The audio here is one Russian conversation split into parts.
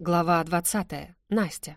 Глава 20. Настя.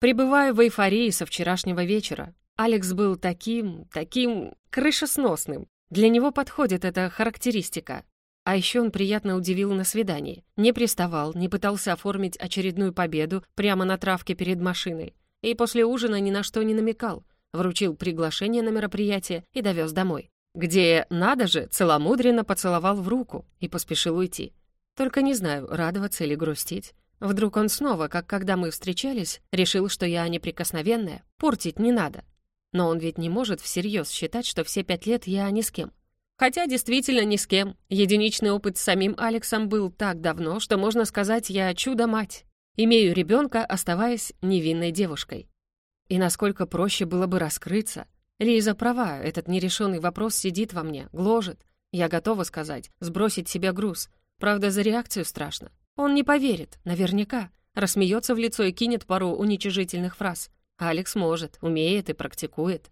Прибываю в эйфории со вчерашнего вечера. Алекс был таким, таким крышесносным. Для него подходит эта характеристика. А еще он приятно удивил на свидании. Не приставал, не пытался оформить очередную победу прямо на травке перед машиной. И после ужина ни на что не намекал. Вручил приглашение на мероприятие и довез домой. Где, надо же, целомудренно поцеловал в руку и поспешил уйти. Только не знаю, радоваться или грустить. Вдруг он снова, как когда мы встречались, решил, что я неприкосновенная, портить не надо. Но он ведь не может всерьез считать, что все пять лет я ни с кем. Хотя действительно ни с кем. Единичный опыт с самим Алексом был так давно, что можно сказать, я чудо-мать. Имею ребенка, оставаясь невинной девушкой. И насколько проще было бы раскрыться. Лиза права, этот нерешенный вопрос сидит во мне, гложет. Я готова сказать, сбросить себе груз — Правда, за реакцию страшно. Он не поверит, наверняка. Рассмеется в лицо и кинет пару уничижительных фраз. Алекс может, умеет и практикует.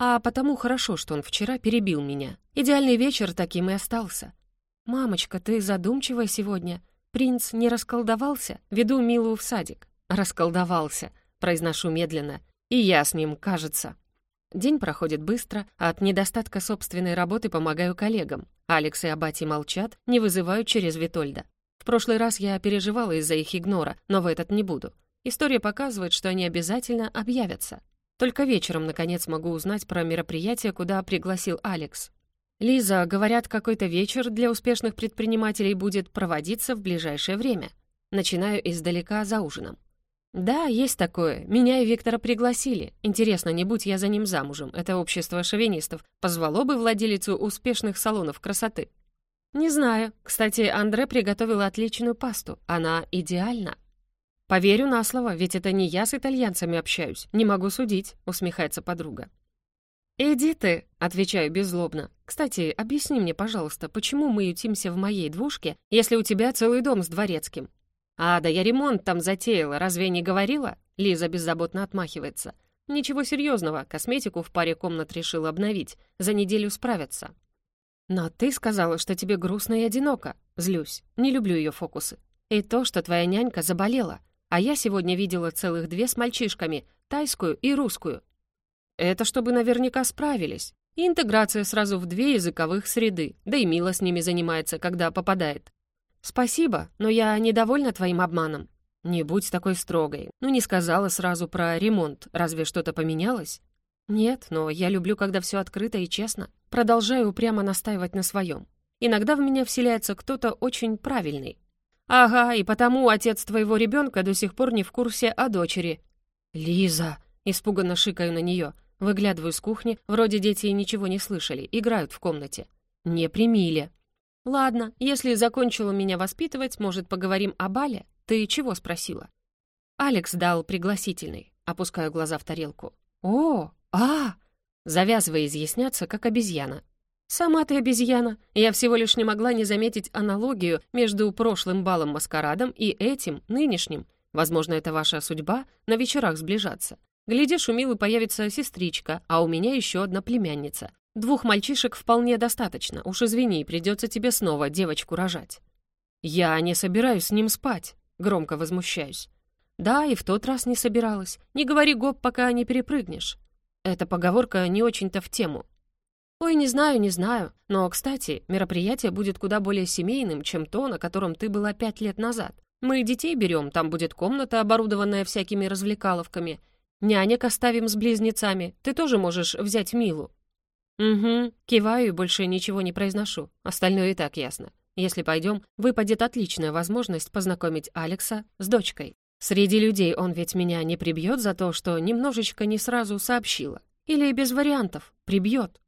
А потому хорошо, что он вчера перебил меня. Идеальный вечер таким и остался. «Мамочка, ты задумчивая сегодня. Принц не расколдовался? Веду Милу в садик». «Расколдовался», — произношу медленно. «И я с ним, кажется». День проходит быстро, а от недостатка собственной работы помогаю коллегам. Алекс и Абати молчат, не вызывают через Витольда. В прошлый раз я переживала из-за их игнора, но в этот не буду. История показывает, что они обязательно объявятся. Только вечером, наконец, могу узнать про мероприятие, куда пригласил Алекс. «Лиза, говорят, какой-то вечер для успешных предпринимателей будет проводиться в ближайшее время. Начинаю издалека за ужином. «Да, есть такое. Меня и Виктора пригласили. Интересно, не будь я за ним замужем, это общество шовинистов позвало бы владелицу успешных салонов красоты?» «Не знаю. Кстати, Андре приготовила отличную пасту. Она идеальна». «Поверю на слово, ведь это не я с итальянцами общаюсь. Не могу судить», — усмехается подруга. «Иди ты», — отвечаю беззлобно. «Кстати, объясни мне, пожалуйста, почему мы ютимся в моей двушке, если у тебя целый дом с дворецким? «А, да я ремонт там затеяла, разве не говорила?» Лиза беззаботно отмахивается. «Ничего серьезного, косметику в паре комнат решила обновить. За неделю справятся». «Но ты сказала, что тебе грустно и одиноко». Злюсь, не люблю ее фокусы. «И то, что твоя нянька заболела. А я сегодня видела целых две с мальчишками, тайскую и русскую». «Это чтобы наверняка справились. И интеграция сразу в две языковых среды, да и Мила с ними занимается, когда попадает. «Спасибо, но я недовольна твоим обманом». «Не будь такой строгой. Ну, не сказала сразу про ремонт. Разве что-то поменялось?» «Нет, но я люблю, когда все открыто и честно. Продолжаю упрямо настаивать на своем. Иногда в меня вселяется кто-то очень правильный. Ага, и потому отец твоего ребенка до сих пор не в курсе о дочери». «Лиза!» — испуганно шикаю на нее. Выглядываю с кухни, вроде дети ничего не слышали, играют в комнате. «Не примили. «Ладно, если закончила меня воспитывать, может, поговорим о бале? Ты чего спросила?» Алекс дал пригласительный, опускаю глаза в тарелку. «О, а!» Завязывая изъясняться, как обезьяна. «Сама ты обезьяна. Я всего лишь не могла не заметить аналогию между прошлым балом-маскарадом и этим, нынешним. Возможно, это ваша судьба на вечерах сближаться. Глядишь, у Милы появится сестричка, а у меня еще одна племянница. Двух мальчишек вполне достаточно. Уж извини, придется тебе снова девочку рожать». «Я не собираюсь с ним спать», — громко возмущаюсь. «Да, и в тот раз не собиралась. Не говори гоп, пока не перепрыгнешь». Эта поговорка не очень-то в тему. «Ой, не знаю, не знаю. Но, кстати, мероприятие будет куда более семейным, чем то, на котором ты была пять лет назад. Мы детей берем, там будет комната, оборудованная всякими развлекаловками. Нянек оставим с близнецами. Ты тоже можешь взять Милу. «Угу», киваю и больше ничего не произношу. Остальное и так ясно. Если пойдем, выпадет отличная возможность познакомить Алекса с дочкой. Среди людей он ведь меня не прибьет за то, что немножечко не сразу сообщила. Или без вариантов, прибьет.